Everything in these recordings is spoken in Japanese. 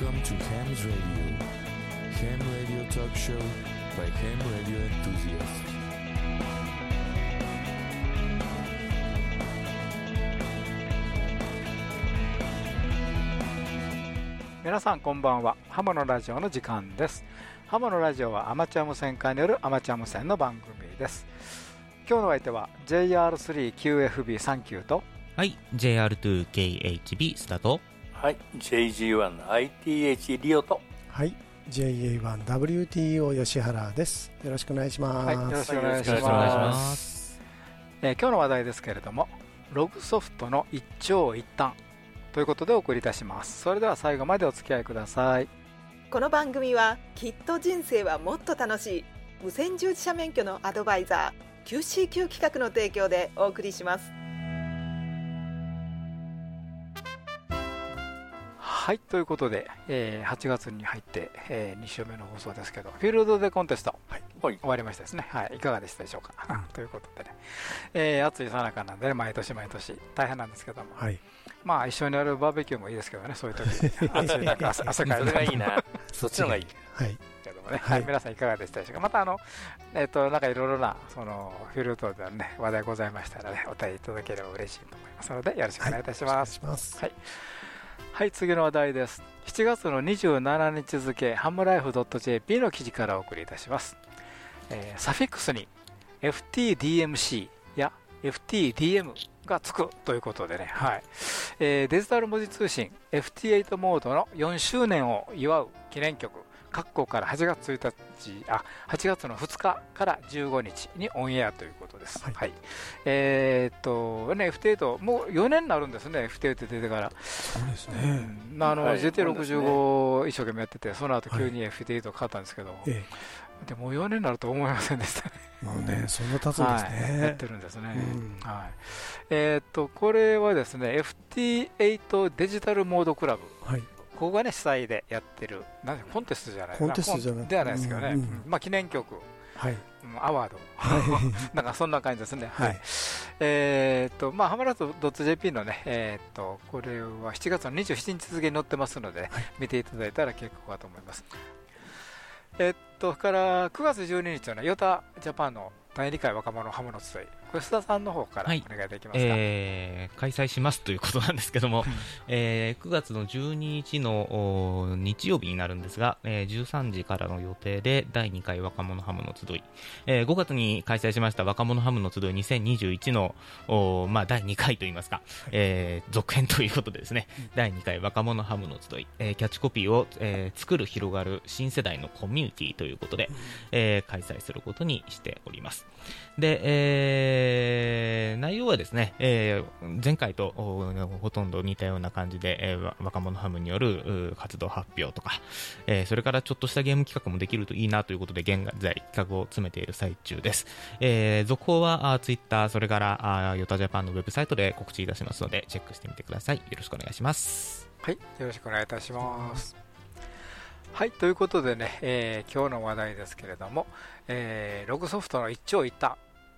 Welcome to Ham's Radio. Ham Radio Talk Show by Ham Radio Enthusiasts. 皆さんこんばんはハモのラジオの時間ですハモのラジオはアマチュア無線化によるアマチュア無線の番組です今日のお相手は JR3QFB39 とはい JR2KHB スタートはい、JG1ITH リオと。はい、JA1WTO 吉原です。よろしくお願いします。はい。よろしくお願いします。えー今日の話題ですけれどもログソフトの一長一短ということでお送りいたします。それでは最後までお付き合いください。この番組はきっと人生はもっと楽しい無線従事者免許のアドバイザー QCQ 企画の提供でお送りしますはいということで、えー8月に入って、え2週目の放送ですけどフィールドでコンテスト、はい。終わりましたですね、はい、い。かがでしたでしょうか、ということでね、えー暑いさなかなんでね毎年毎年大変なんですけども、はい、まあ一緒にやるバーベキューもいいですけどねそういう時。暑い中 汗汗かいて。それがいいな。そっちの方がいい。はい、けどもね、はい。はい。皆さんいかがでしたでしょうか？またあのえっ、となんかいろいろなそのフィールドでのね話題ございましたらねお便りいただければ嬉しいと思いますのでよろしくお願いいたします、お願いします。はいはい、次の話題です。7月の27日付、ハムライフ .jp の記事からお送りいたします。えーサフィックスに FTDMC や FTDM がつくということでね、はいえーデジタル文字通信 FT8 モードの4周年を祝う記念曲、各校から8月1日、あ、8月の2日から15日にオンエアということです。はいはい。えーっと、ね、FT8、もう4年になるんですね、FT8 出てから。そうですうね。んあの、はい GT65 一生懸命やってて、その後はい急に FT8 買ったんですけど、えでもう4年になると思いませんでしたね。え、もうね、そんな経つんですはい、やっねて。るんですね。うんはい。えーっと、これはですね、FT8 デジタルモードクラブ。はい、ここがね、主催でやってる、なんでコンテストじゃないコンテストじゃなくてコンではないですけどね、うんうんうん。まあ記念曲、はい、うんアワード、は なんかそんな感じですね。い、はい。えーっと、まあ、ハマラト .jp のね、えーっと、これは7月の27日付に載ってますので、見ていただいたら結構かと思います。えーっと、から9月12日のヨタジャパンの第2回若者ハムの集い、これ須田さんの方からはい。お願いできますか？えー開催しますということなんですけども、えー9月の12日のお日曜日になるんですが、えー13時からの予定で第2回若者ハムの集い、えー5月に開催しました若者ハムの集い2021のおまあ、第2回といいますか、えー続編ということでですね、第2回若者ハムの集い、えーキャッチコピーを、えー作る広がる新世代のコミュニティということで、えー開催することにしております。で、えー内容はですね、えー前回とほとんど似たような感じで、えー若者ハムによる活動発表とか、えーそれからちょっとしたゲーム企画もできるといいなということで、現在企画を詰めている最中です。えー続報はツイッター、それからあヨタジャパンのウェブサイトで告知いたしますので、チェックしてみてください。よろしくお願いします。はい、よろしくお願いいたします。はい、ということでね、えー今日の話題ですけれども、えーログソフトの一長一短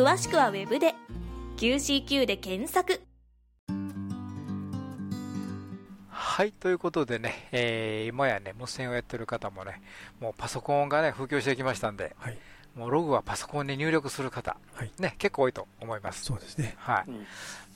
詳しくはウェブで。QCQ で検索。はい、ということでね、えー今やね、無線をやってる方もね、もうパソコンがね、普及してきましたんで、はい、もうログはパソコンに入力する方、はいね、結構多いと思います。そうですね。はいうん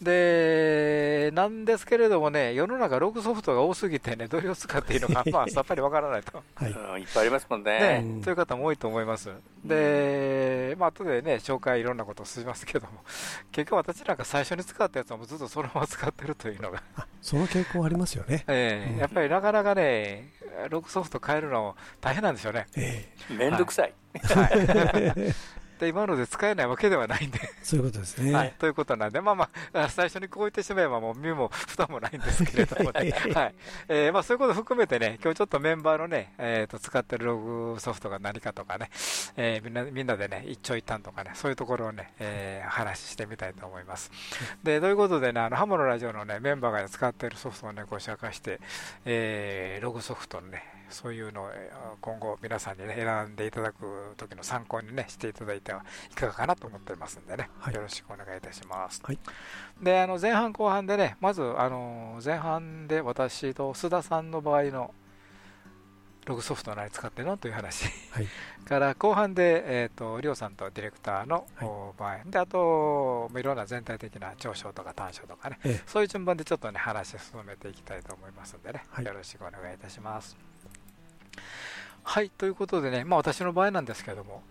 で、なんですけれどもね、世の中ログソフトが多すぎてね、どれを使っていいのか、まあ、さっぱりわからないと。はい、うんいっぱいありますもんねね。うんという方も多いと思います。で、まあ後でね、紹介いろんなことをしますけども、結局私なんか最初に使ったやつはもうずっとそのまま使ってるというのが、あ、その傾向ありますよね。うんええやっぱりなかなかね、ログソフト変えるの大変なんですよね。えめんどくさい。はいで今ので使えないわけではないんで。そういうことですね。はい、ということなんで、まあまあ、最初にこう言ってしまえば、もう身も蓋もないんですけれどもね、はい。えーまあ、そういうこと含めてね、今日ちょっとメンバーのね、えー、と使ってるログソフトが何かとかね、えー、みんなみんなでね、一長一短とかね、そういうところをね、えー、話してみたいと思います。で、ということでね、あのハモのラジオのね、メンバーが使ってるソフトをね、ご紹介して、えー、ログソフトのね、そういうのを今後皆さんにね、選んでいただく時の参考にね、していただいてはいかがかなと思ってますんでね、はい。よろしくお願いいたします。はい。で、あの前半後半でね、まずあの前半で私と須田さんの場合のログソフトを何使ってるのという話、はい。から後半で、えー、とリオさんとディレクターの、はい。お場合であといろんな全体的な長所とか短所とかね、ええ。そういう順番でちょっとね話を進めていきたいと思いますんでね、はい。よろしくお願いいたします。はいということでね、まあ、私の場合なんですけども、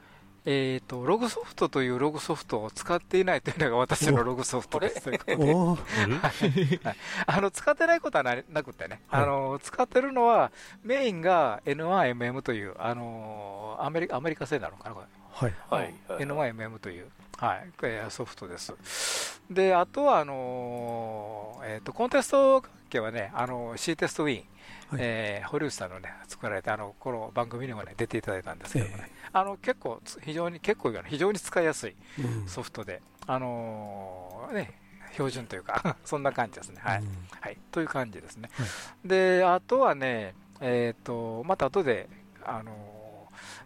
えー、とログソフトというログソフトを使っていないというのが私のログソフトですということで。おー あの使ってないことはななくてね、はい。あの使ってるのはメインが N1MM というあのアメリカアメリカ製なのかなこれ。はい。はい。N1MM という、はい、えーソフトです。で、あとはあのーえーとコンテスト関係はね、あの C テストウィーン、はい。えー堀内さんのね、作られたあのこの番組にもね、出ていただいたんですけどもね、えあの結構つ、非常に、結構非常に使いやすいうん。ソフトで、あのーね、標準というか、そんな感じですね。はい。うん。はい、という感じですね。はい。で、あとはね、えっ、と、また後で、あのー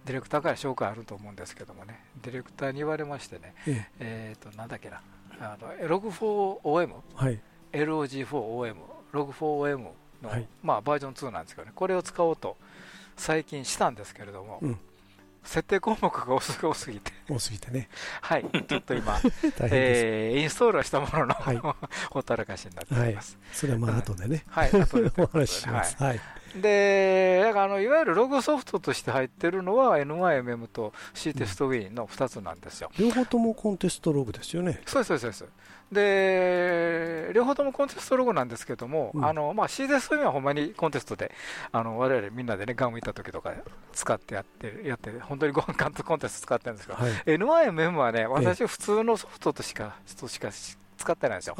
ディレクターから紹介あると思うんですけどもね、ディレクターに言われましてね、ええ。っ、と、なんだっけな、あの、Log4OM、えはい。LOG4OM、Log4OM の、はい。まあ、バージョン2なんですけどね、これを使おうと最近したんですけれども、うん。設定項目が多すぎて、多すぎてね。はい、ちょっと今。えーインストールはしたものの、はい。ほったらかしになっております。それはまあ後でね。はい、後でお話しします。はい。で、だからあのいわゆるログソフトとして入ってるのは NYMM と C テストウィーンの2つなんですよ。両方ともコンテストログですよね。そうです、そうです。そうで両方ともコンテストログなんですけども、うんあのまあ、C テストウィーンはほんまにコンテストで、あの我々みんなでね、ガム行った時とか使ってやって、やって本当にご飯カントコンテスト使ってるんですけど、はい。NYMM はね、私普通のソフトとしか、としか使ってないんですよ。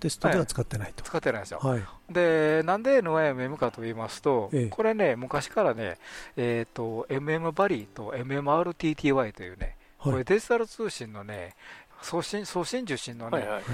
テストでは使ってないと。使ってないんですよ。はい。で、なんで NYMM かと言いますと、ええこれね、昔からね、えっ、と、MM バリーと MMRTTY というね、こはい。れデジタル通信のね、送信、送信受信のね、はいはい。はい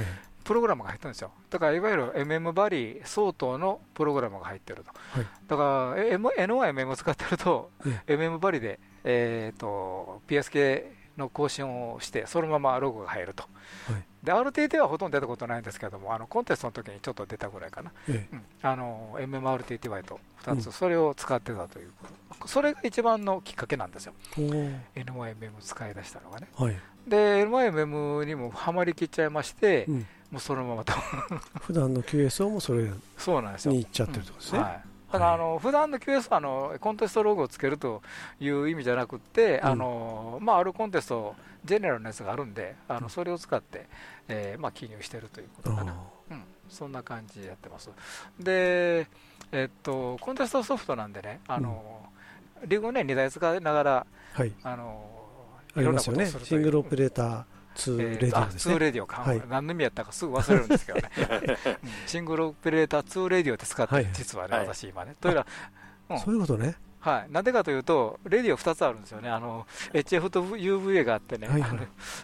プログラムが入ってるんですよ。だから、いわゆる MM バリー相当のプログラムが入ってると。はいだから、え M- NYMM を使ってると、え MM バリで、えっ、と、PSK の更新をして、そのままログが入ると。はいで、RTT はほとんど出たことないんですけども、あのコンテストの時にちょっと出たぐらいかな。えうんあの MMRTTY と2つ、うんそれを使ってたという、それが一番のきっかけなんですよ、NYMM 使い出したのがね。はい。で、NYMM にもハマりきっちゃいまして、うん。もうそのままと、普段の QSO もそれそうなんですよ。に行っちゃってるってことですね。はいだからあの普段の QS はあのコンテストログをつけるという意味じゃなくって、うんあのまあ、あるコンテスト、ジェネラルのやつがあるんで、あのそれを使って、えーまあ、記入してるということかな。あうん、そんな感じでやってます。で、えっと、コンテストソフトなんでね、あの、リグをね、2台使いながら、ーはい。あの。いろんなことをするというシングルオペレーター2レディオですあ2ね。レディオか、はい何の意味やったかすぐ忘れるんですけどね、うんシングルオペレーター2レディオって使ってる、はい実はね、はい私今ね。というのは、うんそういうことね。はい、なんでかというと、レディオ2つあるんですよね、あの HF と UVA があってね、はいはい。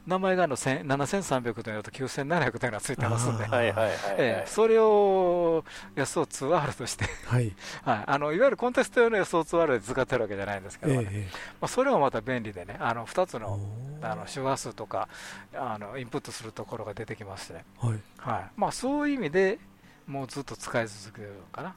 名前があの1000 7300というのと9700というのがついてますんで。はいはいはい。ええ。それを SO2R として、はい。はい、あのいわゆるコンテスト用の SO2R で使ってるわけじゃないんですけどね、ええ。まあ、それもまた便利でね、あの2つええ。のあの周波数とかあのインプットするところが出てきまして、ね。はい。はい。まあ、そういう意味でもうずっと使い続けるのかな。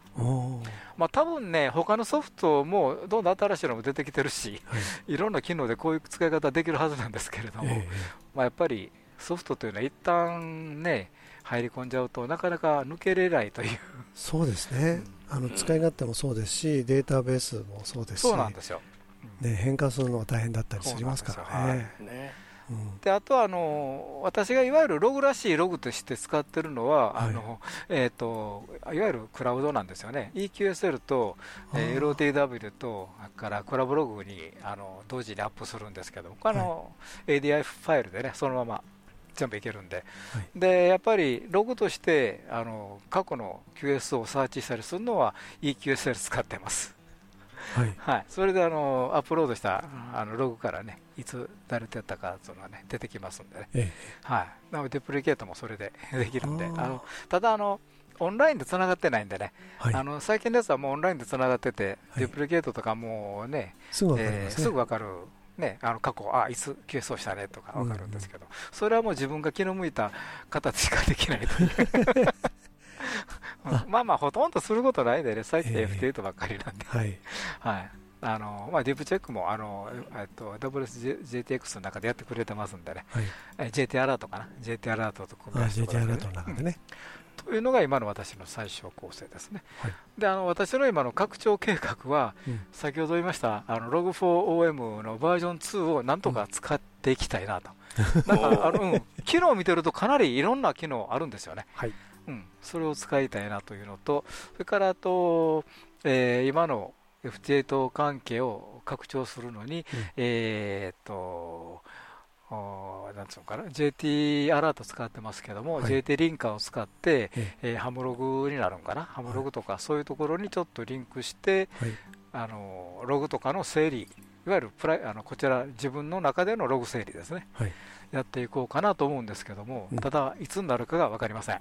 まあ多分ね、他のソフトもどんどん新しいのも出てきてるし、はい。いろんな機能でこういう使い方できるはずなんですけれども、ええまあ、やっぱりソフトというのは一旦ね、入り込んじゃうとなかなか抜けれないという、そうですね。あの使い勝手もそうですし、データベースもそうですし、そうなんですよ。ね、変化するのが大変だったりしますからね。であとはあの私がいわゆるログらしいログとして使ってるのは、はい。あのえー、といわゆるクラウドなんですよね、EQSL と、えー LOTW と、からクラブログにあの同時にアップするんですけど、他の ADI ファイルでね、そのまま全部いけるんで、はい。でやっぱりログとしてあの過去の QS をサーチしたりするのは EQSL 使ってます。はい。はい、それであのアップロードしたあのログからね、いつ誰とやったかっていうのはね、出てきますんでね。えはい、なので、デプリケートもそれで できるんで、あのただあの、オンラインでつながってないんでね、えはい。あの最近のやつはもうオンラインでつながってて、はい。デプリケートとかもうね、すぐ分かる、ね、あの過去、あいつ QS をしたねとか分かるんですけど、それはもう自分が気の向いた形しかできないという。うん。まあまあ、ほとんどすることないんでね、最近ええ。FT8 ばっかりなんで、はい。はいあのまあ、ディープチェックもあの、えっと、WSJTX の中でやってくれてますんでね、はい。え JT アラートかな、JT アラートと組み合あわせて JT アラートの中でね。というのが今の私の最小構成ですね。はい。であの私の今の拡張計画は、うん。先ほど言いましたあの Log4OM のバージョン2をなんとか使っていきたいなと。なんかあの、うん、機能を見てるとかなりいろんな機能あるんですよね。はい。うん、それを使いたいなというのと、それからあと、えー今の FT8 関係を拡張するのに、うん。えーっと、なんつうのかな、JT アラート使ってますけども、はい。JT リンカーを使って、ええ。ーハムログになるんかな、ハムログとか、そういうところにちょっとリンクして、はい。あのログとかの整理、いわゆるプライあのこちら、自分の中でのログ整理ですね、はい。やっていこうかなと思うんですけども、うん。ただ、いつになるかが分かりませ ん。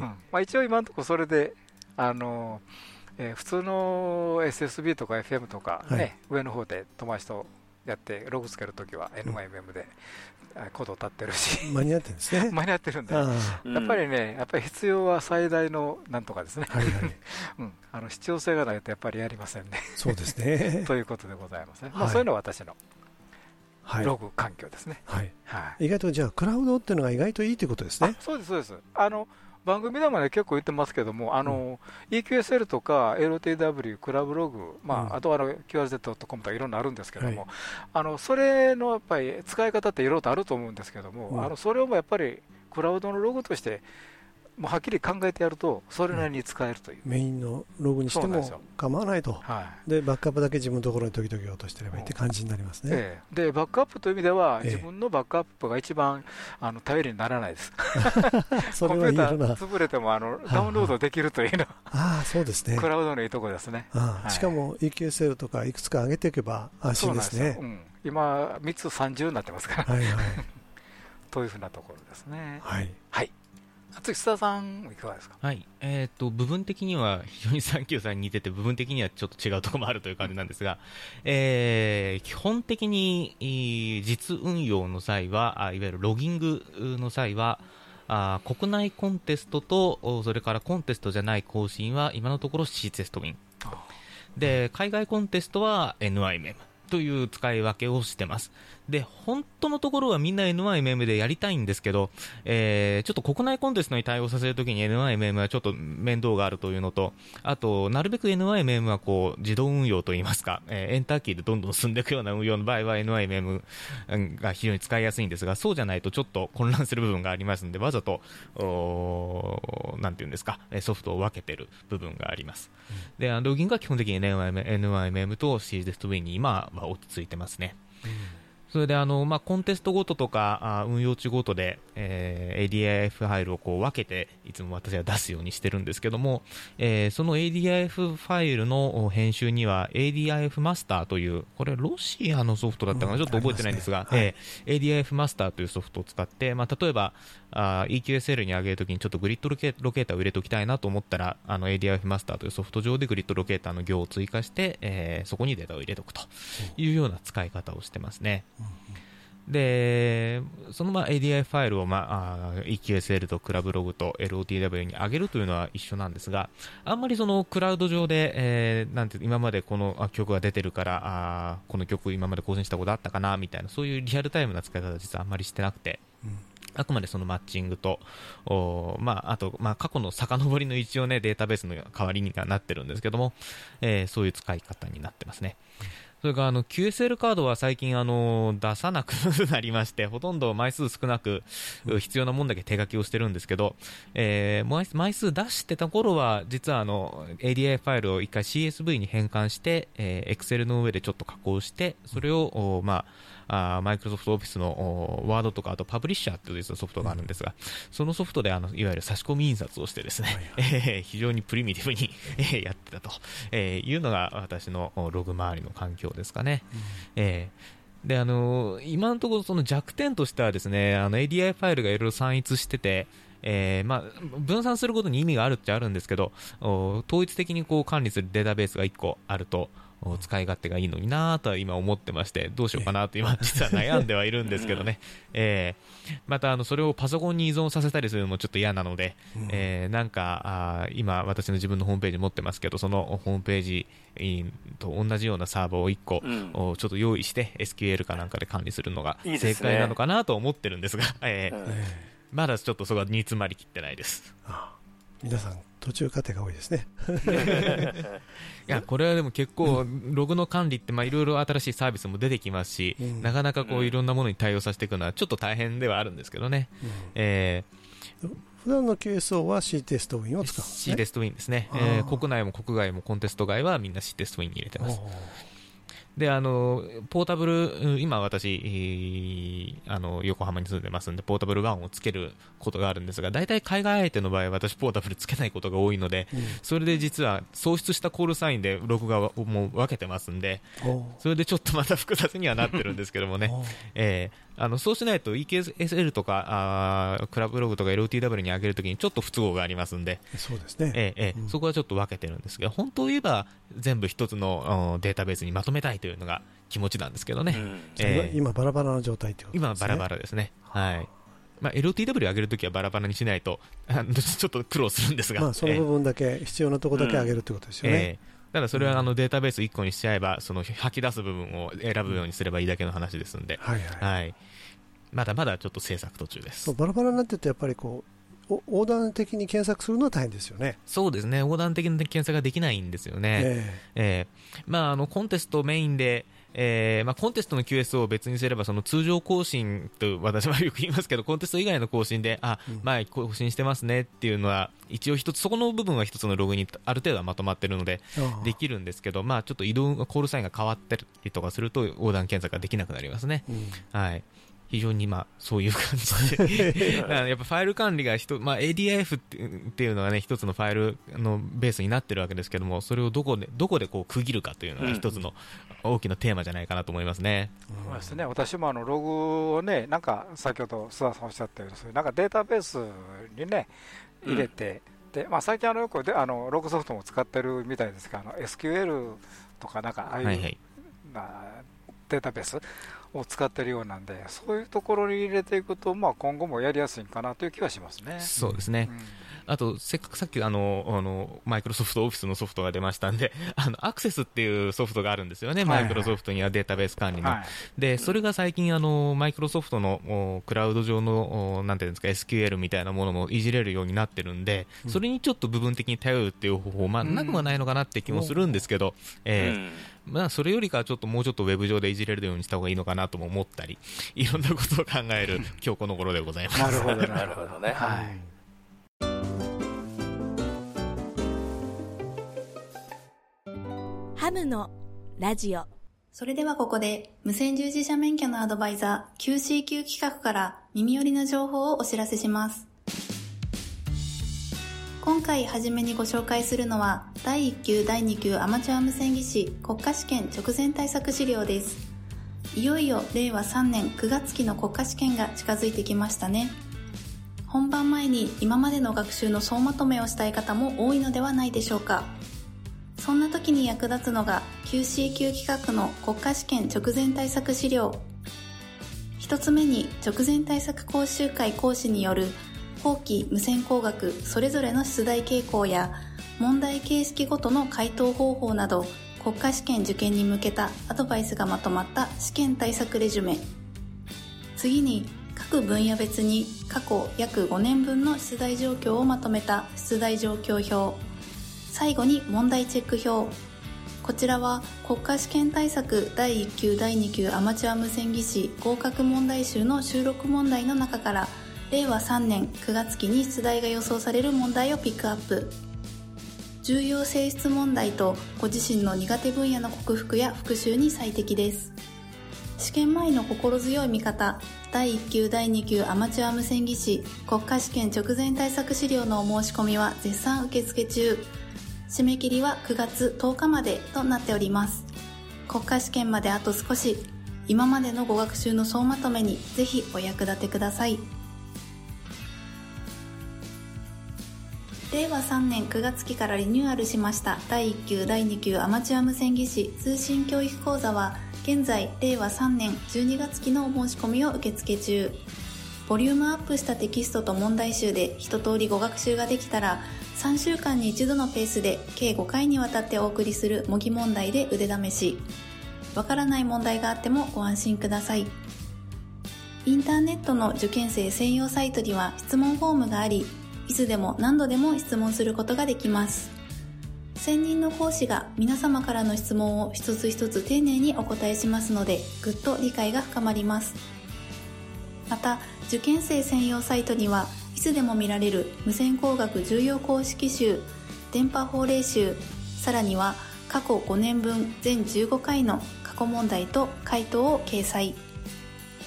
まあ、一応今のところそれで、あのえー普通の SSB とか FM とか、ねはい。上の方で友達とやってログつけるときは NYMM で、あコードを立ってるし。間に合ってるんですね。間に合ってるんで、あやあっぱりねやっぱり必要は最大のなんとかですね、はいはい。うん、あの必要性がないとやっぱりやりませんね。そうですね。ということでございますね、まあ、はいそういうのが私のはい。ログ環境ですね、はい。はい。意外とじゃあクラウドっていうのが意外といいということですね。あそうです、そうです。あの番組でもね結構言ってますけども、あの EQSL とか LTW、クラブログ、まあうん。あとはあの QRZ.com とかいろんなあるんですけども、はい。あのそれのやっぱり使い方っていろいろとあると思うんですけども、うん。あのそれをもやっぱりクラウドのログとして、もうはっきり考えてやると、それなりに使えるという。メインのログにしても構わないと。はい。でバックアップだけ自分のところに時々落としてればいいって感じになりますね。ええ。でバックアップという意味では、ええ。自分のバックアップが一番あの頼りにならないです。それはいいよな潰れてもあのダウンロードできるというのは、ああそうですね。クラウドのいいところですね。しかも EQSL とかいくつか上げていけば安心ですね。そうなんよ。うん、今、3つ30になってますから、はいはい。というふうなところですね。はい。はい。次、須田さん、いかがですか？はい。えっ、と、部分的には非常に 393に似てて、部分的にはちょっと違うところもあるという感じなんですが、えー基本的に、えー実運用の際は、あいわゆるロギングの際は、あ国内コンテストと、おそれからコンテストじゃない更新は、今のところ C テストウィン。で、海外コンテストは NIMM という使い分けをしてます。で、本当のところはみんな NIMM でやりたいんですけど、えーちょっと国内コンテストに対応させるときに NIMM はちょっと面倒があるというのと、あと、なるべく NIMM はこう、自動運用といいますか、えーエンターキーでどんどん進んでいくような運用の場合は NIMM が非常に使いやすいんですが、そうじゃないとちょっと混乱する部分がありますんで、わざと、おなんていうんですか、えーソフトを分けてる部分があります。で、あのロギングは基本的に NIMM, NIMM と C テストウィンに今は落ち着いてますね。それであの、まあ、コンテストごととかあ運用値ごとで、えー ADIF ファイルをこう分けていつも私は出すようにしてるんですけども、えーその ADIF ファイルの編集には ADIF マスターというこれロシアのソフトだったかな、うんちょっと覚えてないんですが、すね。えー ADIF マスターというソフトを使って、まあ、例えばあー EQSL に上げるときにちょっとグリッドロケロケーターを入れておきたいなと思ったらあの ADIF マスターというソフト上でグリッドロケーターの行を追加して、えーそこにデータを入れておくというような使い方をしてますね。で、そのまあ ADI ファイルを、まあ、EQSL とクラブログと LOTW に上げるというのは一緒なんですが、あんまりそのクラウド上で、えーなんて今までこのあ曲が出てるからあーこの曲今まで更新したことあったかなみたいな、そういうリアルタイムな使い方は実はあんまりしてなくて、あくまでそのマッチングと、おまあ、あと、まあ、過去の遡りの一応ね、データベースの代わりにはなってるんですけども、えーそういう使い方になってますね。それからあの QSL カードは最近あの出さなくなりまして、ほとんど枚数少なく、必要なもんだけ手書きをしてるんですけど、えー枚枚数出してた頃は、実はあの ADI ファイルを一回 CSV に変換して、えー Excel の上でちょっと加工して、それを、まあ、マイクロソフトオフィスのおワードとか、あとパブリッシャーっていうソフトがあるんですが、そのソフトであのいわゆる差し込み印刷をしてですね、えー非常にプリミティブに えーやってたと、えーいうのが私のおログ周りの環境ですかね。えーであのー今のところその弱点としてはですねあの ADI ファイルがいろいろ散逸してて、えーまあ、分散することに意味があるっちゃあるんですけどお統一的にこう管理するデータベースが1個あるとお使い勝手がいいのになとは今思ってましてどうしようかなと今実は悩んではいるんですけどね、えーまたあのそれをパソコンに依存させたりするのもちょっと嫌なので、えーなんかあー今私の自分のホームページ持ってますけどそのホームページと同じようなサーバーを1個、ちょっと用意して SQL かなんかで管理するのが正解なのかなと思ってるんですが、えまだちょっとそこは煮詰まりきってないです。皆さん途中過程が多いですね。いや、これはでも結構、ログの管理って、まあいろいろ新しいサービスも出てきますし、うんなかなかこううんいろんなものに対応させていくのはちょっと大変ではあるんですけどね。え普段の QSO は C テストウィンをー、使うんです C ね。テストウィンですね。えー国内も国外もコンテスト外はみんな C テストウィンに入れてます。で、あの、ポータブル、うん今私、えーあの、横浜に住んでますんで、ポータブル1をつけることがあるんですが、大体海外相手の場合、私ポータブルつけないことが多いので、うん。それで実は喪失したコールサインで録画をもう分けてますんで、それでちょっとまた複雑にはなってるんですけどもね、えーあのそうしないと EKSL とかあークラブログとか LTW に上げるときにちょっと不都合がありますんで、そうですね。えーえーうん。そこはちょっと分けてるんですが、本当を言えば全部一つのうんデータベースにまとめたいというのが気持ちなんですけどね、うん。えー今バラバラな状態ってことですね。今はバラバラですね。はい。まあ、LTW 上げるときはバラバラにしないとちょっと苦労するんですが、まあその部分だけ必要なところだけ上げるってことですよね。ええただそれはあのデータベース1個にしちゃえば、その吐き出す部分を選ぶようにすればいいだけの話ですんで、はいはい。はい。まだまだちょっと制作途中です。バラバラになっててやっぱりこうお横断的に検索するのは大変ですよね。そうですね、横断的な検索ができないんですよね。えええまあ、あのコンテストメインで、えーまあ、コンテストの QS を別にすればその通常更新と私はよく言いますけどコンテスト以外の更新であ、うん。前更新してますねっていうのは一応一つそこの部分は一つのログにある程度はまとまってるのでできるんですけど、まあ、ちょっと移動コールサインが変わったりとかすると横断検索ができなくなりますね。うん。はい非常にまあそういう感じで。やっぱファイル管理がひと、まあ、ADIF ってっていうのがね一つのファイルのベースになってるわけですけどもそれをどこでどこでこう区切るかというのが一つの大きなテーマじゃないかなと思いますね。そうですね、私もあのログをね、なんか先ほど須田さんおっしゃったように、そういうなんかデータベースにね、入れて、でまあ、最近あのよくであのログソフトも使ってるみたいですが、あの SQL とかなんか、ああいう、はいはい。なデータベースを使ってるようなんで、そういうところに入れていくと、まあ、今後もやりやすいんかなという気はしますね。そうですね、うんあと、せっかくさっきあの、あの、マイクロソフトオフィスのソフトが出ましたんで、あの、アクセスっていうソフトがあるんですよね、マイクロソフトにはデータベース管理の。はい。で、それが最近あの、マイクロソフトのおクラウド上の、おなんていうんですか、SQL みたいなものもいじれるようになってるんで、うん。それにちょっと部分的に頼るっていう方法、まあ、うん。なくはないのかなって気もするんですけど、えーまあ、それよりかはちょっともうちょっとウェブ上でいじれるようにした方がいいのかなとも思ったり、いろんなことを考える今日この頃でございます。なるほど、なるほどね。はいハムのラジオそれではここで無線従事者免許のアドバイザー QCQ 企画から耳寄りの情報をお知らせします。今回初めにご紹介するのは第1級第2級アマチュア無線技師国家試験直前対策資料です。いよいよ令和3年9月期の国家試験が近づいてきましたね。本番前に今までの学習の総まとめをしたい方も多いのではないでしょうか。そんな時に役立つのが QCQ 企画の国家試験直前対策資料。一つ目に直前対策講習会講師による後期無線工学それぞれの出題傾向や問題形式ごとの回答方法など国家試験受験に向けたアドバイスがまとまった試験対策レジュメ。次に各分野別に過去約5年分の出題状況をまとめた出題状況表。最後に問題チェック表こちらは国家試験対策第1級第2級アマチュア無線技師合格問題集の収録問題の中から令和3年9月期に出題が予想される問題をピックアップ重要性質問題とご自身の苦手分野の克服や復習に最適です試験前の心強い味方第1級第2級アマチュア無線技師国家試験直前対策資料のお申し込みは絶賛受付中。締め切りは9月10日までとなっております。国家試験まであと少し。今までのご学習の総まとめにぜひお役立てください。令和3年9月期からリニューアルしました。第1級第2級アマチュア無線技師通信教育講座は現在令和3年12月期のお申し込みを受付中。ボリュームアップしたテキストと問題集で一通りご学習ができたら3週間に一度のペースで計5回にわたってお送りする模擬問題で腕試し。わからない問題があってもご安心ください。インターネットの受験生専用サイトには質問フォームがありいつでも何度でも質問することができます。専任の講師が皆様からの質問を一つ一つ丁寧にお答えしますのでぐっと理解が深まります。また受験生専用サイトにはいつでも見られる無線工学重要公式集電波法令集さらには過去5年分全15回の過去問題と回答を掲載。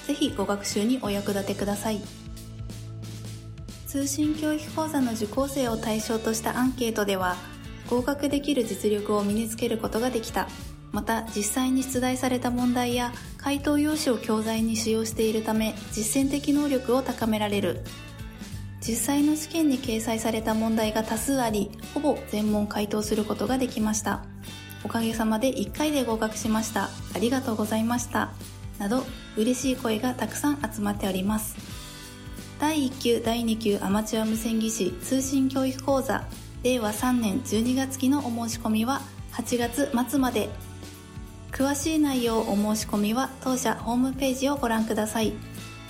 ぜひご学習にお役立てください。通信教育講座の受講生を対象としたアンケートでは合格できる実力を身につけることができた。また実際に出題された問題や回答用紙を教材に使用しているため実践的能力を高められる。実際の試験に掲載された問題が多数ありほぼ全問回答することができました。おかげさまで1回で合格しました。ありがとうございました。など嬉しい声がたくさん集まっております。第1級第2級アマチュア無線技師通信教育講座令和3年12月期のお申し込みは8月末まで。詳しい内容お申し込みは当社ホームページをご覧ください。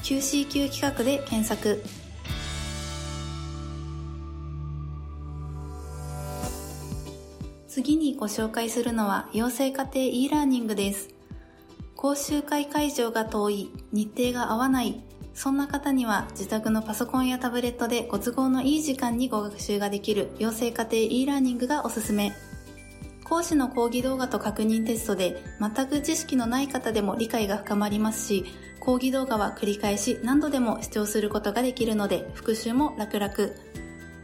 QCQ 企画で検索。次にご紹介するのは養成家庭 e ラーニングです。講習会会場が遠い。日程が合わない。そんな方には自宅のパソコンやタブレットでご都合のいい時間にご学習ができる養成家庭 e ラーニングがおすすめ。講師の講義動画と確認テストで全く知識のない方でも理解が深まりますし講義動画は繰り返し何度でも視聴することができるので復習も楽々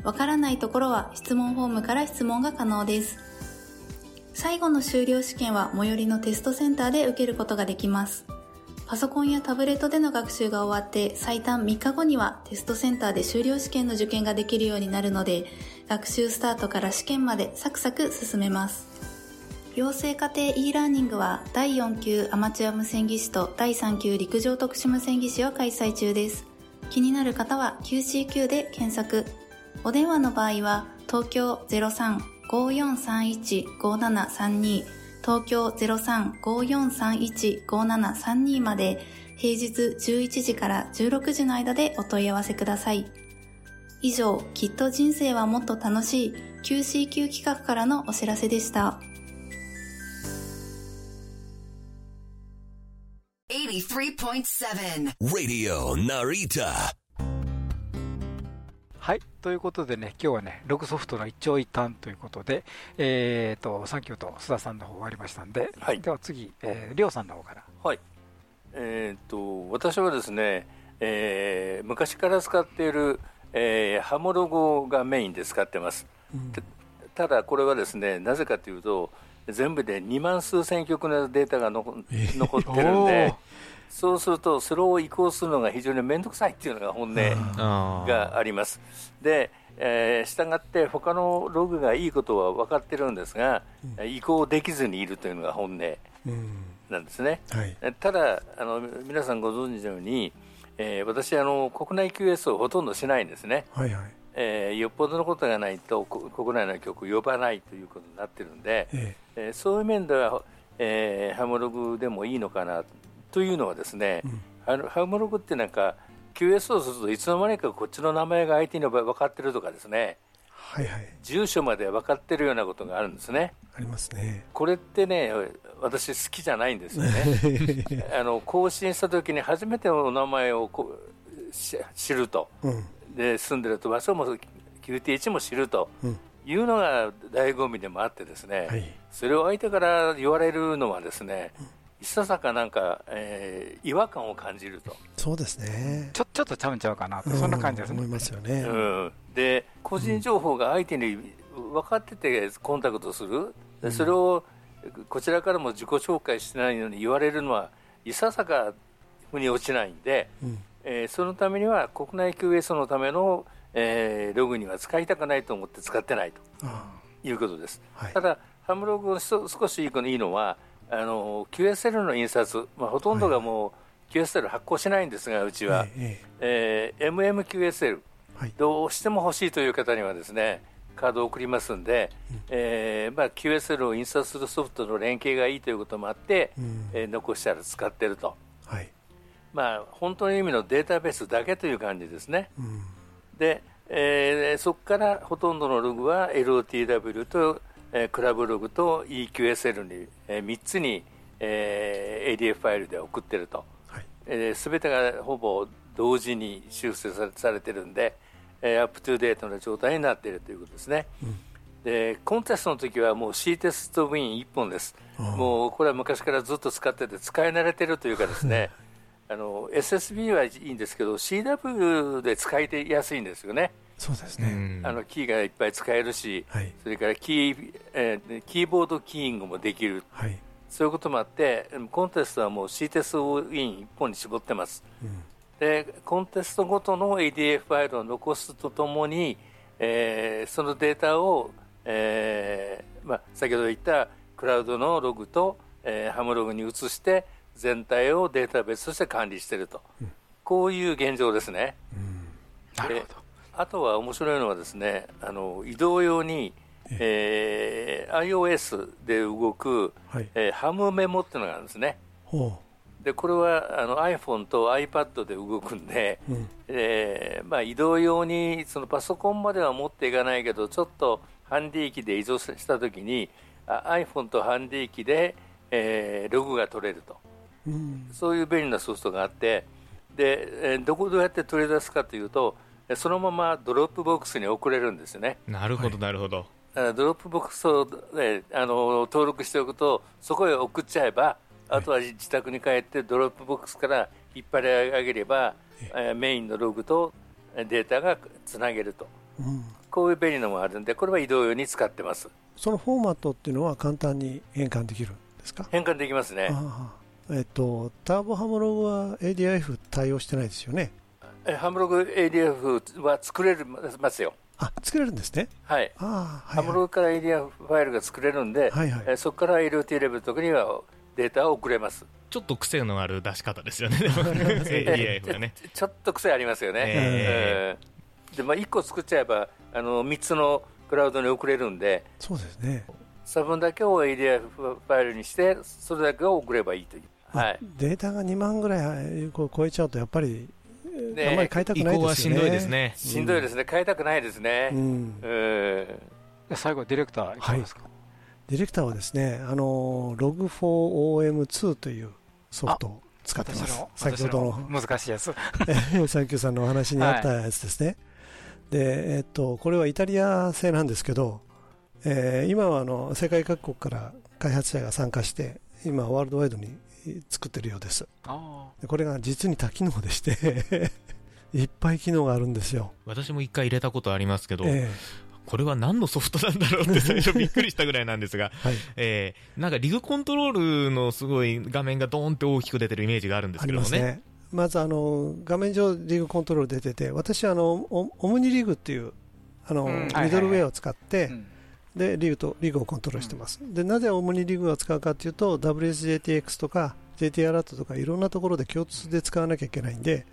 わからないところは質問フォームから質問が可能です。最後の修了試験は最寄りのテストセンターで受けることができます。パソコンやタブレットでの学習が終わって最短3日後にはテストセンターで修了試験の受験ができるようになるので学習スタートから試験までサクサク進めます。養成家庭 e ラーニングは第4級アマチュア無線技師と第3級陸上特殊無線技師を開催中です。気になる方は QCQ で検索。お電話の場合は東京03-5431-5732東京03-5431-5732まで平日11時から16時の間でお問い合わせください。以上、きっと人生はもっと楽しい QCQ 企画からのお知らせでした。83.7 Radio Narita. はい。ということでね、今日はね、ログソフトの一長一短ということで、えっ、と、サンキューと須田さんの方終わりましたんで、はいでは次、えー、りょうさんの方から。はい。えーっと、私はですね、えー昔から使っている、えーハモロゴがメインで使ってます。でただ、これはですね、なぜかというと、全部で2万数千曲のデータが残ってるんおでー、そうすると、それを移行するのが非常に面倒くさいっていうのが本音があります。で、えー、従って他のログがいいことは分かってるんですが、移行できずにいるというのが本音うんなんですね。はい。えただあの、皆さんご存知のように、えー私あの、国内 QS をほとんどしないんですね、はいはい。えーよっぽどのことがないとこ国内の曲を呼ばないということになってるんで、え。えーそういう面では、えーハムログでもいいのかなというのはですね、あのハムログってなんか QS をするといつの間にかこっちの名前が相手に分かってるとかですね、はいはい。住所まで分かってるようなことがあるんですね。ありますね。これってね私好きじゃないんですよね。あの更新した時に初めてお名前をこうし知ると。うん。で住んでると場所も QTH も知ると。うん。いうのが醍醐味でもあってですね、はい。それを相手から言われるのはですね、いささかなんか、えー違和感を感じると、そうですね。ちょちょっとちゃうんちゃうかなと、そんな感じですね。うん思い。ますよね、うん、で個人情報が相手に分かっててコンタクトする、でそれをこちらからも自己紹介してないのに言われるのはいささか腑に落ちないんで、うん。えーそのためには国内 QS のための、えーログには使いたくないと思って使ってないとあいうことです。はい。ただ、ハムログの少少しいいのいいのは、あの QSL の印刷、まあ、ほとんどがもう QSL 発行しないんですが、うちは、えええー MMQSL、はい。どうしても欲しいという方にはですね、カードを送りますんで、えーまあ、QSL を印刷するソフトの連携がいいということもあって、うん。えー残したら使ってると。はい。まあ、本当の意味のデータベースだけという感じですね。うん。で、えーそこからほとんどのログは LOTW と、えークラブログと EQSL に、え3つに、えー ADF ファイルで送ってると、はい。えー、全てがほぼ同時に修正されされてるんで、えーアップトゥデートな状態になっているということですね。でコンテストの時はもう C テストウィン1本です、もうこれは昔からずっと使ってて使い慣れてるというかですね。あの SSB はいいんですけど CW で使いやすいんですよね、そうですね、うん。あのキーがいっぱい使えるし、はい。それからキー,、えーキーボードキーイングもできる、はい。そういうこともあって、コンテストはもう C テストウィン1本に絞ってます。うん。でコンテストごとの ADF ファイルを残すとともに、えーそのデータを、えーまあ、先ほど言ったクラウドのログと、えーハムログに移して全体をデータベースとして管理していると、こういう現状ですね。なるほど。あとは面白いのはですねあの移動用に、えー iOS で動く、はい。えーハムメモっていうのがあるんですね。ほでこれはあの iPhone と iPad で動くんで、う、うん、えーまあ、移動用にそのパソコンまでは持っていかないけどちょっとハンディ機で移動したときにあ iPhone とハンディ機で、えーログが取れると。うん、そういう便利なソフトがあってで、えーどこどうやって取り出すかというとえそのままドロップボックスに送れるんですよね。なるほど、なるほど。ドロップボックスを、えーあの登録しておくとそこへ送っちゃえばあとは自宅に帰ってドロップボックスから引っ張り上げれば、えーメインのログとえーデータがつなげると。うん、こういう便利なのもあるんでこれは移動用に使ってます。そのフォーマットっていうのは簡単に変換できるんですか？変換できますね。えっと、ターボハムログは ADIF 対応してないですよね。えハムログ ADF は作れますよ。あ、作れるんですね。はい。ああ、はい、ハムログから ADF ファイルが作れるんで、はいはい。えーそこから LT レベルの時にはデータを送れます。ちょっと癖のある出し方ですよね、ADF がね。ちょっと癖ありますよね、ええーでまあ、1個作っちゃえばあの3つのクラウドに送れるんでそうですね。差分だけを ADF ファイルにしてそれだけを送ればいいという、はい。データが2万ぐらいこう超えちゃうと、やっぱり、ねあんまり変えたく移ないですよね。行はしんどいですね。しんどいですね変えたくないですね、うん。最後、ディレクター、いかがですか、ディレクターはですね、あの、Log4OM2 というソフトを使ってます。先ほどの難しいやつ。サンキューさんのお話にあったやつですね。で、えっと、これはイタリア製なんですけど、えー今はあの世界各国から開発者が参加して、今、ワールドワイドに作ってるようです。これが実に多機能でして、いっぱい機能があるんですよ。私も一回入れたことありますけど、えこれは何のソフトなんだろうって 最初びっくりしたぐらいなんですが、えはい、えーなんかリグコントロールのすごい画面がドーンって大きく出てるイメージがあるんですあけどもますね。まずあの画面上リグコントロール出てて、私はあのオオムニリグっていうあの、うん。ミドルウェアを使って、うんでリグとリグをコントロールしてます、でなぜオムニリグを使うかというと WSJTX とか JT アラートとかいろんなところで共通で使わなきゃいけないんで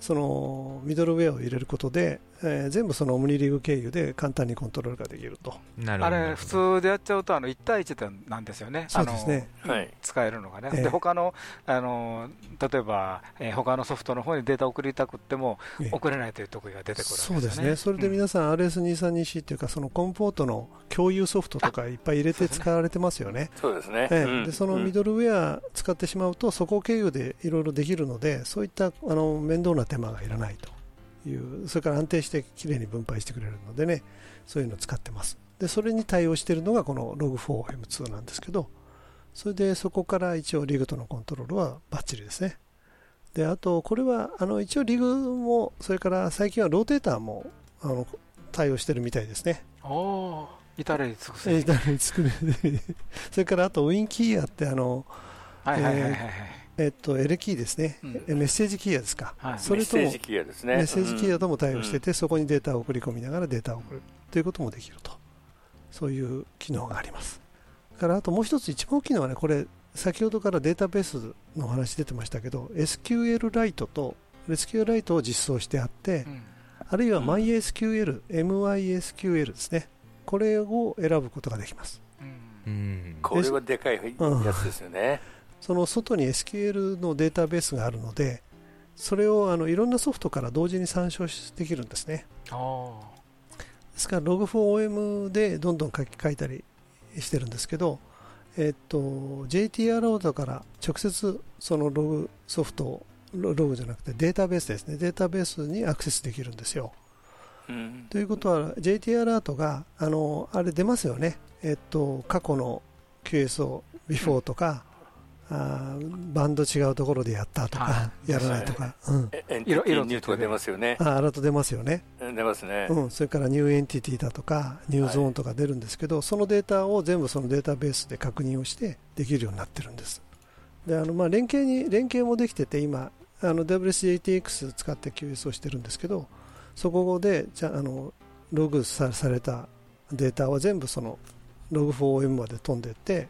そのミドルウェアを入れることでえー全部そのオムニリーグ経由で簡単にコントロールができると。なるほど。あれ、普通でやっちゃうと、あの1対1でなんですよね、そうですね。はい。使えるのがね、ええで他のあの例えば、えー他のソフトの方にデータを送りたくっても、ええ。送れないというところが出てくるわけそうですね、それで皆さん RS232C っていうか、そのコンポートの共有ソフトとかいっぱい入れて使われてますよね。そうですね。ええ。うん。でそのミドルウェア使ってしまうと、そこ経由でいろいろできるので、そういったあの面倒な手間がいらないという、それから安定してきれいに分配してくれるのでね、そういうのを使ってます。で、それに対応しているのがこの Log4M2 なんですけど、それでそこから一応リグとのコントロールはバッチリですね。で、あと、これはあの一応リグも、それから最近はローテーターもあの対応してるみたいですね。おおー、至れり尽くせえりー誰に作るそれからあとウィンキーヤってあの、はいはいはいはいはい、えっと、L キーですね、うん。えメッセージキーヤですか、はい。それともメッセージキーヤですね。メッセージキーヤとも対応してうん。て、そこにデータを送り込みながらデータを送る。ということもできると、そういう機能があります。だからあともう一つ、一番大きいのはね、これ、先ほどからデータベースの話出てましたけど、SQL ライトと SQL ライトを実装してあって、うん。あるいはうん。MySQL、MySQL ですね、これを選ぶことができます。これはでかいやつですよね。その外に SQL のデータベースがあるので、それをあのいろんなソフトから同時に参照できるんですね。おですから Log4OM でどんどん書き換えたりしてるんですけど、えっと、JTR ロードから直接そのログソフトをロログじゃなくてデータベースですね。データベースにアクセスできるんですよ。うん。ということは JT アラートがあのあれ出ますよね。えっと過去の QSO ビフォーとか、あーバンド違うところでやったとか、はやらないとか、うん、えエンティティニューとか出ますよね。あアラート出ますよね。出ますね。うん、それからニューエンティティだとかニューゾーンとか出るんですけど、そのデータを全部そのデータベースで確認をしてできるようになってるんです。であのまあ連携に連携もできてて今あの WCATX 使って QS をしてるんですけどそこでじゃあのログさされたデータは全部その Log4OM まで飛んでいって、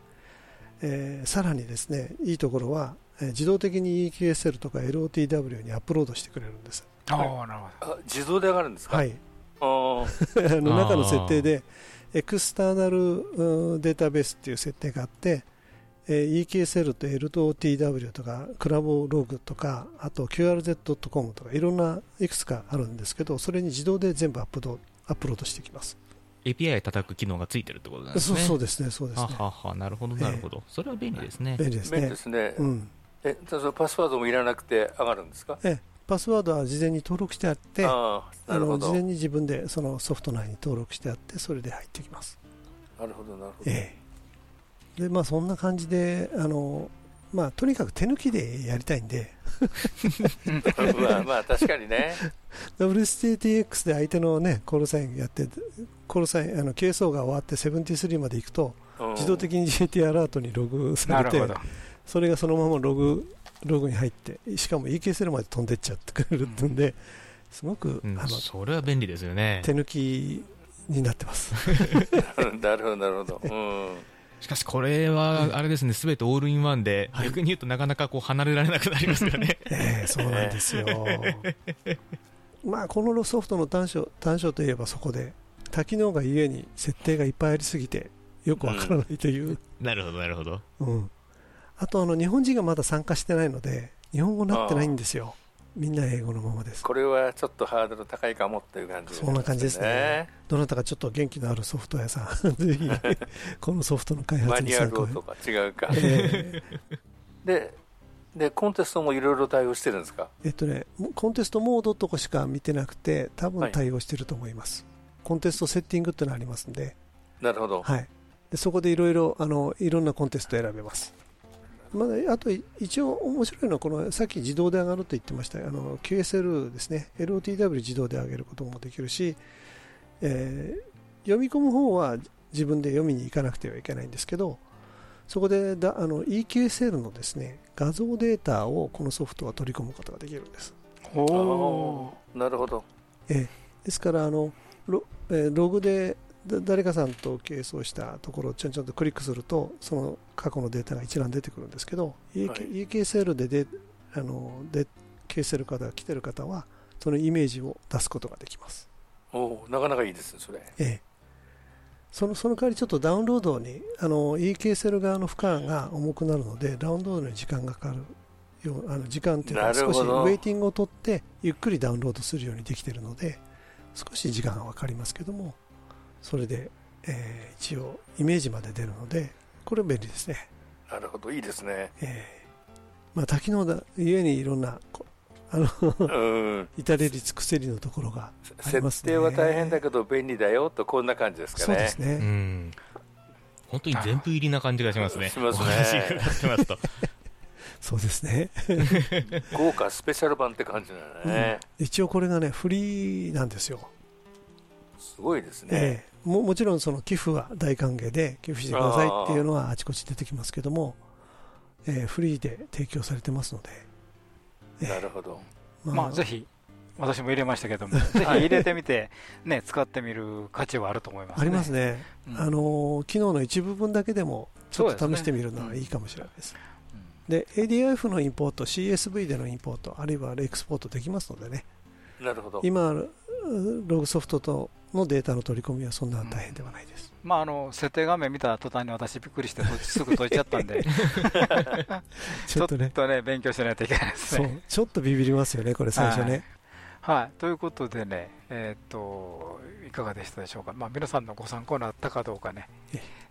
えーさらにですねいいところは、えー自動的に EQSL とか LOTW にアップロードしてくれるんです。ーあーなるほあ自動で上がるんですか？はい。あ の中の設定でエクスターナルうんデータベースっていう設定があって、えー EKSL と L2TW とかクラボログとかあと QRZ.com とかいろんないくつかあるんですけどそれに自動で全部アップドアップロードしていきます、API 叩く機能がついてるってことなんですね。そうそうですねそうですはねははなるほど、なるほど。それは便利ですね。便利ですね便利ですね。うんえ、じゃあそのパスワードもいらなくて上がるんですか？ええパスワードは事前に登録してあってあ。の事前に自分でそのソフト内に登録してあってそれで入ってきますなるほど、なるほど。ええ、でまあそんな感じであの、まあ、とにかく手抜きでやりたいんで まあまあ、確かにね。WSTTX で相手のねコールサインやってコールサインあの係数が終わって73まで行くとうん自動的に GT アラートにログどされてなるほどそれがそのままログログに入ってしかも EKSL まで飛んでっちゃってくれるってんですごく、うんあのそれは便利ですよね。手抜きになってます なるほど、なるほど。うん。しかしこれは、あれですね、すべてオールインワンで、はい。逆に言うとなかなかこう離れられなくなりますよね。ええそうなんですよ。まあこのソフトの短所短所といえばそこで多機能がゆえに設定がいっぱいありすぎてよくわからないという、なるほど、なるほど。うん、あとあの日本人がまだ参加してないので日本語になってないんですよみんな英語のままです。これはちょっとハードル高いかもっていう感じ、そんな感じですね。どなたかちょっと元気のあるソフト屋さん。ぜひこのソフトの開マ発にニュアルを参加とか違うか。えで、で、コンテストもいろいろ対応してるんですか？えっとねコンテストモードとこしか見てなくて多分はい。対応してると思います、コンテストセッティングってのありますんで。なるほど。はい、でそこでいろいろあのいろんなコンテスト選べます。まだあと一応面白いのはこのさっき自動で上がると言ってましたあの QSL ですね LOTW 自動で上げることもできるし、えー読み込む方は自分で読みに行かなくてはいけないんですけどそこでだあの EQSL のですね画像データをこのソフトは取り込むことができるんです。おおなるほど。ですからあのロ,、えーログでだ誰かさんと係数したところをちょんちょんとクリックするとその過去のデータが一覧出てくるんですけど、EK はい。EKSL でであので KSL 方が来てる方はそのイメージを出すことができます。おなかなかいいですね、それ。ええ、そのその代わりちょっとダウンロードにあの EKSL 側の負荷が重くなるのでダウンロードに時間がかかるようあの時間っていうか少しウェイティングを取ってゆっくりダウンロードするようにできているので少し時間はかかりますけどもそれで、えー、一応イメージまで出るのでこれ便利ですね。なるほどいいですね、えーまあ、多機能だゆえにいろんなあのうん。至れり尽くせりのところがあります、ね、設定は大変だけど便利だよとこんな感じですかね。そうですね、うん。本当に全部入りな感じがしますね。しますと。そうですね。豪華スペシャル版って感じだね、うん、一応これがねフリーなんですよすごいですね、えー、ももちろんその寄付は大歓迎で寄付してくださいっていうのはあちこち出てきますけども、えー、フリーで提供されてますので、えー、なるほど、まあ、まあ、ぜひ私も入れましたけども、ぜひ入れてみて、ね、使ってみる価値はあると思います、ね、ありますね、うん、あの機能の一部分だけでも、ちょっと試してみるのはいいかもしれないです。で ADIF のインポート、CSV でのインポート、あるいはエクスポートできますのでね、なるほど。今、ログソフトとのデータの取り込みはそんな大変ではないです。うん、まあ、あの設定画面見た途端に私、びっくりして、すぐ解いちゃったんで。ちょっとね、ね勉強しないといけないですね。ちょっとビビりますよね、これ、最初ね。はい、ということでね、えー、っといかがでしたでしょうか、まあ、皆さんのご参考になったかどうかね、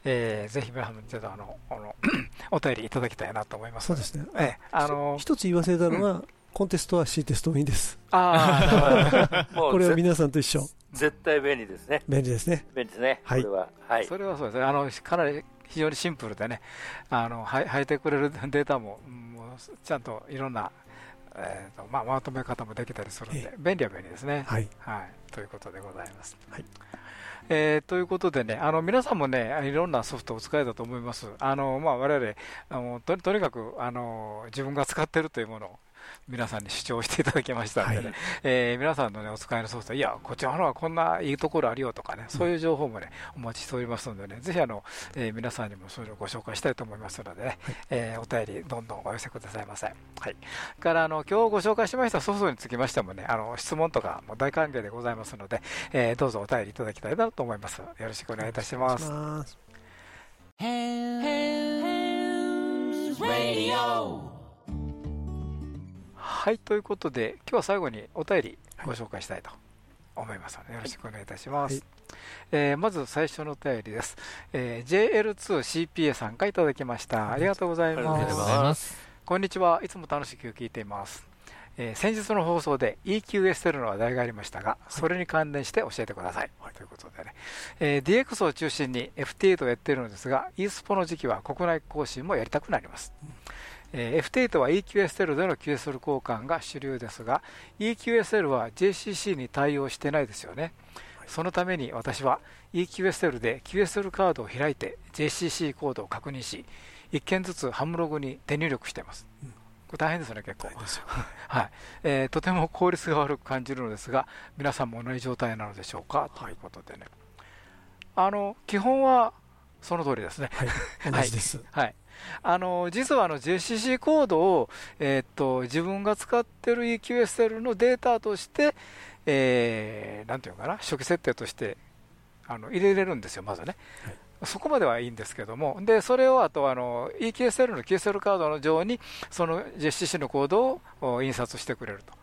えー、ぜひ皆さんちょっとあのあの お便りいただきたいなと思いますそうですね、えー、あの一つ言わせたのは、うん、コンテストは C テストもいいです。あ これは皆さんと一緒。絶対便利ですね。便利ですね。便利ですね。はい。それは、はい、それはそうですね。あのかなり非常にシンプルでね、あの履いてくれる データももうちゃんといろんなえーとまあ、まとめ方もできたりするんで、便利は便利ですね。はい、はい、ということでございます。はいえー、ということでね、あの皆さんもね、いろんなソフトを使えたと思います。あのまあ、我々あのととにかくあの自分が使っているというものを皆さんに主張していただきましたのでね、はい、えー、皆さんの、ね、お使いのソフト、いや、こちらの方はこんないいところあるよとかね、そういう情報もね、お待ちしておりますのでね、ぜひあの、えー、皆さんにもそういうのをご紹介したいと思いますのでね、はい、えー、お便りどんどんお寄せくださいませ。はい。からあの今日ご紹介しましたソフトにつきましてもね、あの質問とかも大歓迎でございますので、えー、どうぞお便りいただきたいなと思います。よろしくお願いいたします。ますはい、ということで、今日は最後にお便りご紹介したいと思いますので、よろしくお願いいたします。はい、えー、まず最初のお便りです。えー、JL2CPA さんからいただきました。ありがとうございます。ありがとうございます。こんにちは。いつも楽しく聞いています。えー、先日の放送で EQSL の話題がありましたが、それに関連して教えてください。はい、ということでね、えー、DX を中心に FT8 をやっているのですが、e スポの時期は国内更新もやりたくなります。うんえー、FT8 は EQSL での QSL 交換が主流ですが EQSL は JCC に対応してないですよね、はい、そのために私は EQSL で QSL カードを開いて JCC コードを確認し1件ずつハムログに手入力しています、うん、これ大変ですよね結構。はい。えー、とても効率が悪く感じるのですが皆さんも同じ状態なのでしょうか、ということでね。あの基本はその通りですね、はい、同じです、はい、あの実はあの JCC コードを、えー、っと自分が使っている EQSL のデータとして、えー、なんていうかな、初期設定としてあの入れれるんですよ、まずね。はい。そこまではいいんですけども、でそれをあとあの EQSL の QSL カードの上に、その JCC のコードを印刷してくれると、はい、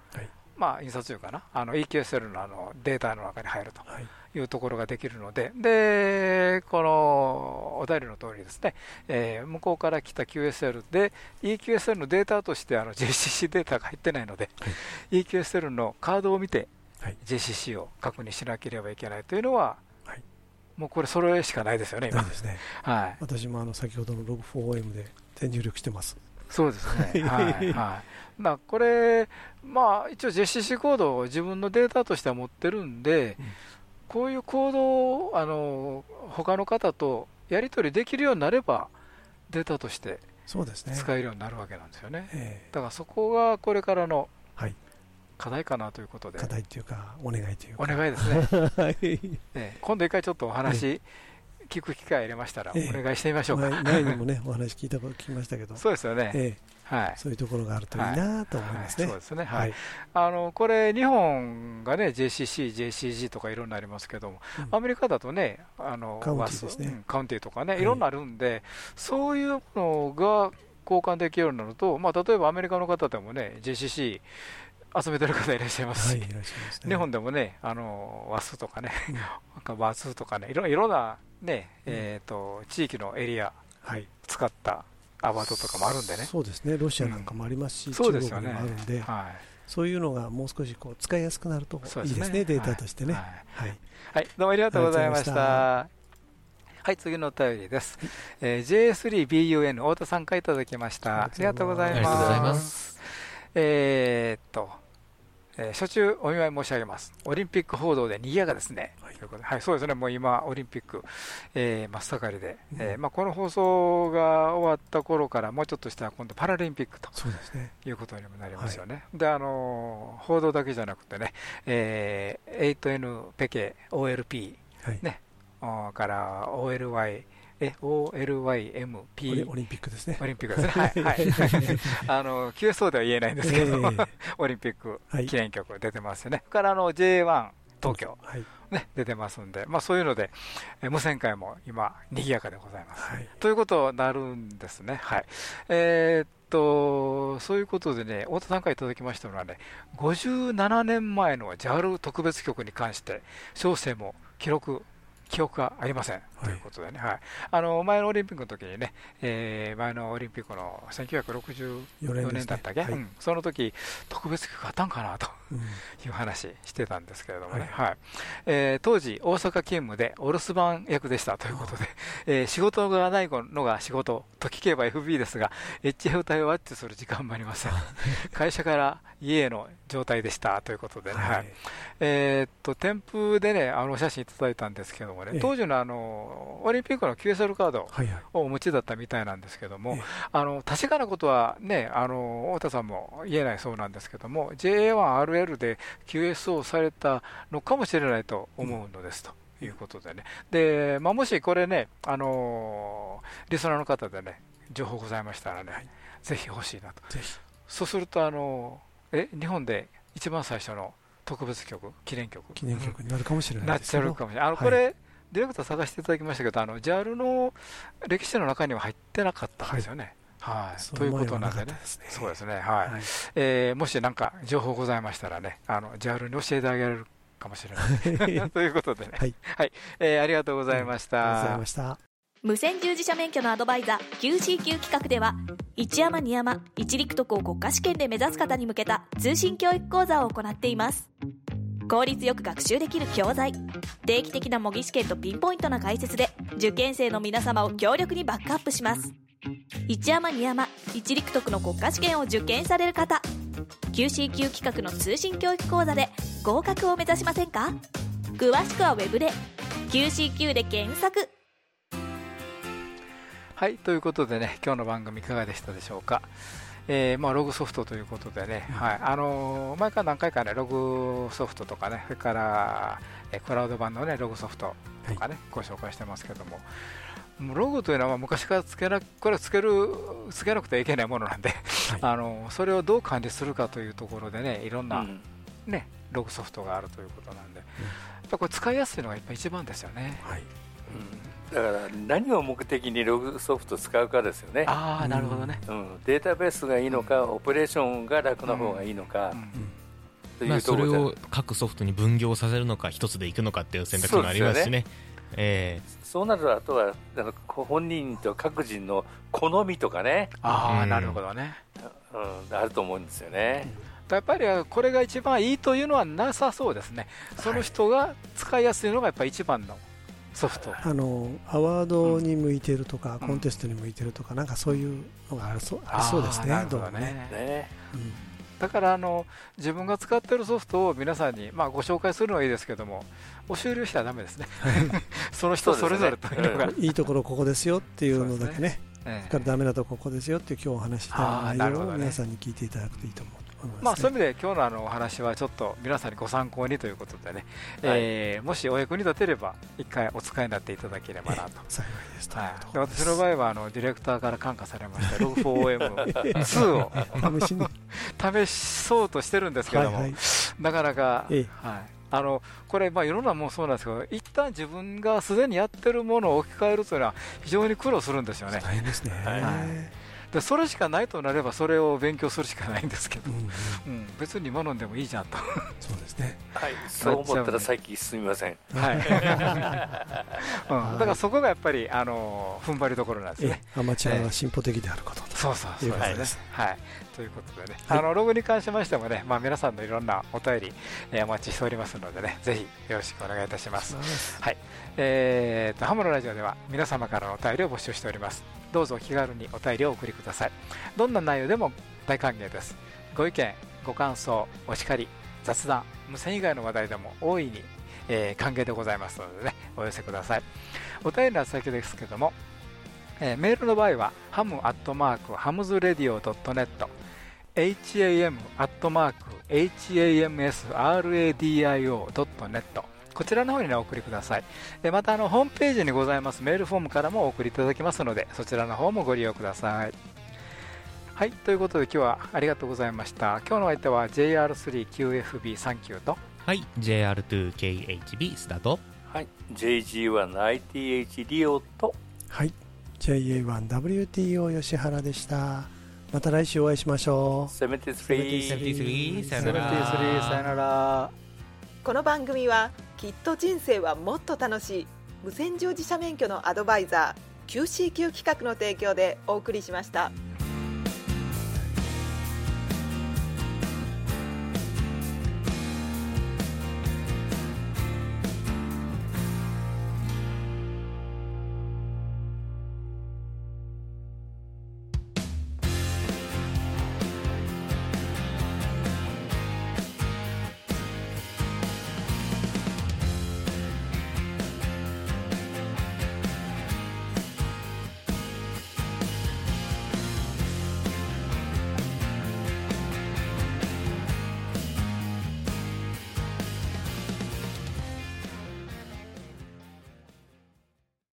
まあ印刷というかな、あの EQSL のあのデータの中に入ると。はい。いうところができるので、で、このお便りの通りですね、えー、向こうから来た QSL で、EQSL のデータとしてあの JCC データが入ってないので、はい、EQSL のカードを見て、JCC を確認しなければいけないというのは、はい、もうこれ、それしかないですよね、今。ですね。はい、私もあの先ほどの Log4OM で全入力してます。そうですね、はい。はい、だこれ、まあ、一応 JCC コードを自分のデータとしては持ってるんで、うん。こういう行動をあの他の方とやり取りできるようになればデータとして使えるようになるわけなんですよね。ねだからそこがこれからの課題かなということで、課題というかお願いというか。お願いですね、はい、今度一回ちょっとお話、聞く機会ありましたら、ええ。お願いしてみましょうか。前前にもね、お話聞いたこと聞きましたけど、そうですよね。えはいえ、。そういうところがあるといいなと思いますね。はいそうですね。ははいい。あのこれ、日本がね、JCC、JCG とかいろんなありますけども、うんアメリカだとね、あのカウンティですねカウンティとかね、はいいろんなあるんで、そういうのが交換できるようになると、まあ、例えばアメリカの方でもね、JCC 集めてる方いらっしゃいます。日本でもね、あのワスとかね、うんなんかバスとかね、いろいろんな、ねえー、と地域のエリアはい、使ったアワードとかもあるんでね。そうですね、ロシアなんかもありますし、そう中国にですよねもあるんで、はいそういうのがもう少しこう使いやすくなるといいですね、データとしてね。ははいい、はい、どうもありがとうございました。はい、次のお便りです。えー J3BUN 太田さんからいただきました。ありがとうございます。ありがとうございますえーっと、えー初中お見舞い申し上げます。オリンピック報道で賑やかですね。はいはい、そうですね、もう今、オリンピック、えー真っ盛りで、えーまあ、この放送が終わった頃から、もうちょっとしたら今度、パラリンピックとそうですね。いうことにもなりますよね。で、あのー報道だけじゃなくてね、えー 8N ペケ OLP はい。ねから OLY、OLYMP オリンピックですね。オリンピックですね。はい。はい、あの、QSO では言えないんですけど、ええオリンピックはい記念曲出てますよね。からあの J1 東京、はい。ね、出てますんで、まあそういうので、え無線会も今、賑やかでございます。はい。ということになるんですね。はい。えーっと、そういうことでね、太田さんからいただきましたのはね、57年前の JAL 特別曲に関して、小生も記録、記憶がありません、ということでね、はい、あの前のオリンピックの時にね、えー前のオリンピックの1964 4年だったっけ、はいうん。その時特別曲あったんかなと。うんいう話してたんですけれどもね、ははい。えー当時、大阪勤務でお留守番役でした。ということで、えー仕事がないのが仕事と聞けば FB ですが、HF 帯をワッチする時間もありません、会社から家への状態でした。ということでね、はい。はい。えーっと添付でね、あの写真いただいたんですけどもね。ええ、当時のあのオリンピックの QSL カードはいはい。をお持ちだったみたいなんですけどもええ、あの確かなことはね、あの太田さんも言えないそうなんですけども、JA1RL で QSO されたのかもしれないと思うのですと。いうことでね、でまあ、もしこれね、あのリスナーの方でね、情報ございましたらね、ぜひ欲しいなと。そうすると、あのえ日本で一番最初の特別曲、記念曲、記念曲になるかもしれなないっちゃですけど。うかもしれない。あのはいこれ、ディレクター探していただきましたけど、あの JAL の歴史の中には入ってなかったんですよね。はいそということなんでね。そうですね、はいはい。えーもしなんか情報ございましたらね、あの JAL に教えてあげられるかもしれない。ということでね、はいえーありがとうございましありがとうございたま。した。無線従事者免許のアドバイザー QCQ 企画では一山二山一陸徳を国家試験で目指す方に向けた通信教育講座を行っています効率よく学習できる教材定期的な模擬試験とピンポイントな解説で受験生の皆様を強力にバックアップします一山二山一陸徳の国家試験を受験される方。QCQ 企画の通信教育講座で合格を目指しませんか？詳しくはウェブで QCQ で検索。はい、ということでね、今日の番組いかがでしたでしょうか？えーまあ、ログソフトということでね、はいあのー毎回何回かね、ログソフトとかね、それから、えークラウド版のね、ログソフトとかね、ご紹介してますけども、ログというのは昔からつけなこれはつけるつけなくてはいけないものなんで、あのそれをどう管理するかというところでね、いろんな、うん。ね、ログソフトがあるということなんで、やっぱこれ使いやすいのがやっぱ一番ですよね。はい。だから何を目的にログソフト使うかですよね、ああ、なるほどね。うん、データベースがいいのか、オペレーションが楽な方がいいのか、うん。とまあ、いうところで、それを各ソフトに分業させるのか一つでいくのかっていう選択肢もありますしねえそうなると、あとはあの本人と各人の好みとかね、ああ、うん。なるほどね。うん、あると思うんですよね。やっぱりこれが一番いいというのはなさそうですね、その人が使いやすいのがやっぱり一番のソフト、あのアワードに向いてるとか、うん。コンテストに向いてるとか、なんかそういうのがありそうありそうですね、どうもね。ほどね。ね。うんだからあの自分が使っているソフトを皆さんに、まあ、ご紹介するのはいいですけども、お終了したらだめですね、その人それぞれというのが、いいところここですよっていうのだけね、ええ。からダメなとこここですよって今日お話した内容を皆さんに聞いていただくといいと思思います、ね、まあ、そういう意味で今日のあのお話はちょっと皆さんにご参考にということでね、はい、えー、もしお役に立てれば一回お使いになっていただければなと、幸いですはい、で私の場合はあのディレクターから感化されました。Log4OM2 を。試そうとしてるんですけども、はいはい、なかなか、はい、あのこれ、まあ、いろんなもんそうなんですけど、一旦自分がすでにやってるものを置き換えるというのは、非常に苦労するんですよね。大変ですね、はいでそれしかないとなればそれを勉強するしかないんですけど、うん、うん、別に学んでもいいじゃんと。そうですね。はい。そう思ったら最近すみません。はい、うん、だからそこがやっぱりあの踏ん張りどころなんですね。アマチュアは進歩的であることと。そうそうそう。です。ねはい。ということでね、あのログに関しましてもね、まあ、皆さんのいろんなお便り、えー、お待ちしておりますのでね、ぜひよろしくお願いいたします。はい、えーと、ハムのラジオでは皆様からのお便りを募集しております。どうぞ気軽にお便りをお送りください。どんな内容でも大歓迎です。ご意見、ご感想、お叱り、雑談、無線以外の話題でも大いに、えー、歓迎でございますのでね、お寄せください。お便りの先ですけども、えー、メールの場合は、ハムアットマークハムズレディオ .net ham アットマーク hamsradio.net こちらの方に、ね、お送りください。でまたあのホームページにございますメールフォームからもお送りいただけますのでそちらの方もご利用ください。はい、ということで今日はありがとうございました。今日の相手は JR3QFB39 とはい、JR2KHB スタートはい、JG1ITH リオとはい、JA1WTO 吉原でした。また来週お会いしましょう。73さよなら。さよなら。この番組はきっと人生はもっと楽しい無線乗自社免許のアドバイザー QCQ 企画の提供でお送りしました。